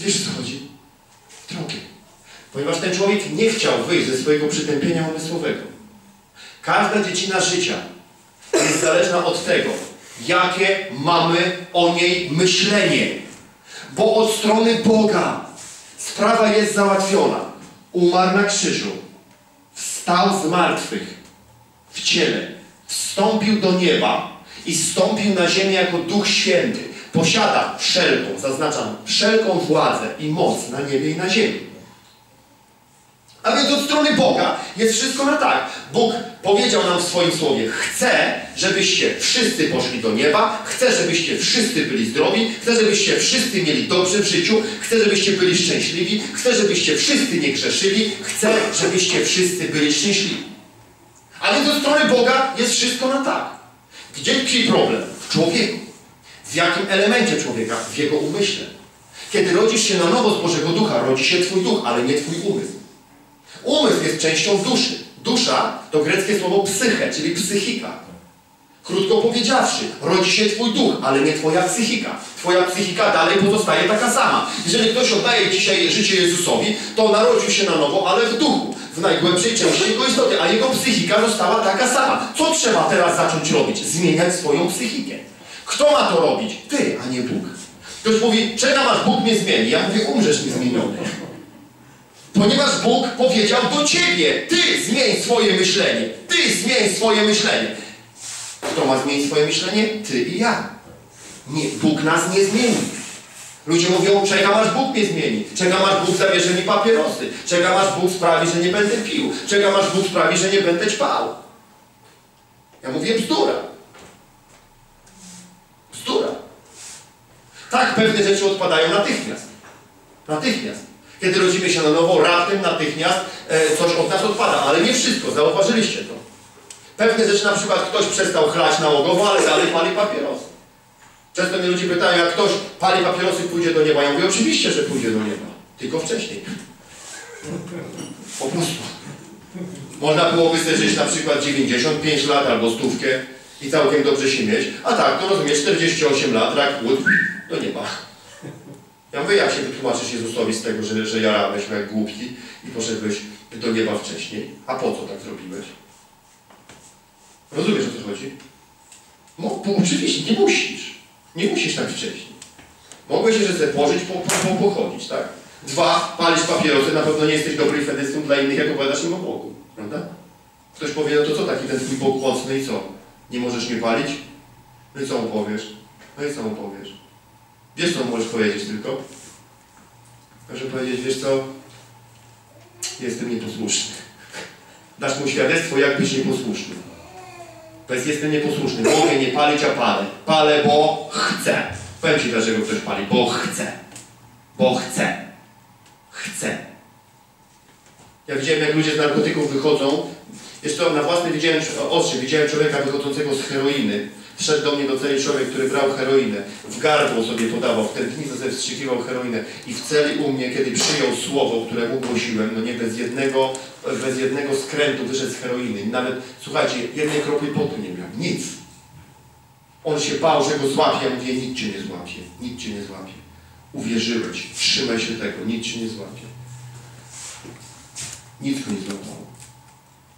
Wiesz co chodzi? Drogie. Ponieważ ten człowiek nie chciał wyjść ze swojego przytępienia umysłowego. Każda dziedzina życia jest zależna od tego, jakie mamy o niej myślenie. Bo od strony Boga sprawa jest załatwiona. Umarł na krzyżu, wstał z martwych w ciele, wstąpił do nieba i stąpił na ziemię jako Duch Święty. Posiada wszelką, zaznaczam, wszelką władzę i moc na niebie i na ziemi. A więc od strony Boga jest wszystko na tak. Bóg powiedział nam w swoim słowie: Chcę, żebyście wszyscy poszli do nieba, chcę, żebyście wszyscy byli zdrowi, chcę, żebyście wszyscy mieli dobrze w życiu, chcę, żebyście byli szczęśliwi, chcę, żebyście wszyscy nie grzeszyli, chcę, żebyście wszyscy byli szczęśliwi. A więc od strony Boga jest wszystko na tak. Gdzie tkwi problem? W człowieku. W jakim elemencie człowieka? W jego umyśle. Kiedy rodzisz się na nowo z Bożego Ducha, rodzi się Twój duch, ale nie Twój umysł. Umysł jest częścią duszy. Dusza to greckie słowo psyche, czyli psychika. Krótko powiedziawszy, rodzi się Twój duch, ale nie Twoja psychika. Twoja psychika dalej pozostaje taka sama. Jeżeli ktoś oddaje dzisiaj życie Jezusowi, to narodził się na nowo, ale w duchu, w najgłębszej części jego istoty, a jego psychika została taka sama. Co trzeba teraz zacząć robić? Zmieniać swoją psychikę. Kto ma to robić? Ty, a nie Bóg. Ktoś mówi, czekam aż Bóg mnie zmieni. Ja mówię, umrzesz niezmieniony. Ponieważ Bóg powiedział do ciebie, ty zmień swoje myślenie, ty zmień swoje myślenie. Kto ma zmienić swoje myślenie? Ty i ja. Nie, Bóg nas nie zmieni. Ludzie mówią, czekam aż Bóg mnie zmieni. Czekam aż Bóg zabierze mi papierosy. Czekam aż Bóg sprawi, że nie będę pił. Czekam aż Bóg sprawi, że nie będę ćpał. Ja mówię bzdura. Tak, pewne rzeczy odpadają natychmiast. Natychmiast. Kiedy rodzimy się na nowo, raptem natychmiast e, coś od nas odpada. Ale nie wszystko, zauważyliście to. Pewne rzeczy, na przykład ktoś przestał chlać nałogowo, ale dalej pali papierosy. Często mnie ludzie pytają, jak ktoś pali papierosy, pójdzie do nieba. Ja mówię, oczywiście, że pójdzie do nieba. Tylko wcześniej. Po prostu. Można byłoby żyć na przykład 95 lat albo stówkę i całkiem dobrze się mieć. A tak, to rozumiesz, 48 lat, rak płód, do nieba. Ja mówię, jak się wytłumaczysz Jezusowi z tego, że, że jarałeś jak głupki i poszedłeś do nieba wcześniej? A po co tak zrobiłeś? Rozumiesz, o co chodzi? No, oczywiście, nie musisz. Nie musisz tak wcześniej. Mogłeś jeszcze sobie pożyć, po, po, po, pochodzić, tak? Dwa, palisz papierosy, na pewno nie jesteś dobrym fedystą dla innych, jak opowiadasz im o Bogu, prawda? Ktoś powie, no to co taki ten twój Bóg mocny i co? Nie możesz nie palić? No i co mu powiesz? No i co mu powiesz? Wiesz, co możesz powiedzieć tylko? Możesz powiedzieć, wiesz co? Jestem nieposłuszny. Dasz mu świadectwo, jak być nieposłuszny. Powiedz, jestem nieposłuszny. Mogę nie palić, a palę. Palę, bo chcę. Powiem Ci, dlaczego ktoś pali. Bo chce. Bo chce. Chce. Ja widziałem, jak ludzie z narkotyków wychodzą. Jeszcze to na własne widziałem, oczy, widziałem człowieka wychodzącego z heroiny. Wszedł do mnie do celi człowiek, który brał heroinę. W gardło sobie podawał, w tętnicę sobie wstrzykiwał heroinę. I w celi u mnie, kiedy przyjął słowo, które mu głosiłem, no nie bez jednego, bez jednego skrętu wyszedł z heroiny. Nawet, słuchajcie, jednej kropli potu nie miał. Nic. On się bał, że go złapie. Ja mówię, nic cię nie złapie. Nic cię nie złapie. Uwierzyłeś. Trzymaj się tego. Nic cię nie złapie. Nic go nie złapało.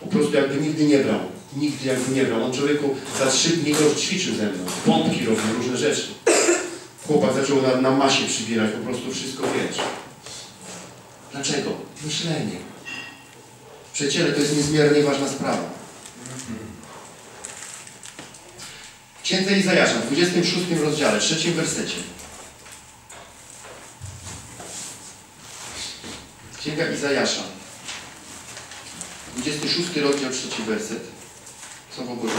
Po prostu jakby nigdy nie brał. Nigdy jakby nie brał. On człowieku za trzy dni go ćwiczył ze mną. Pompki robił, różne rzeczy. Chłopak zaczął na, na masie przybierać, po prostu wszystko wiesz. Dlaczego? Myślenie. Przyjaciele, to jest niezmiernie ważna sprawa. W Księdze Izajasza, w 26 rozdziale, trzecim wersecie. Księga Izajasza, 26 rozdział, trzeci werset. Słowo Boże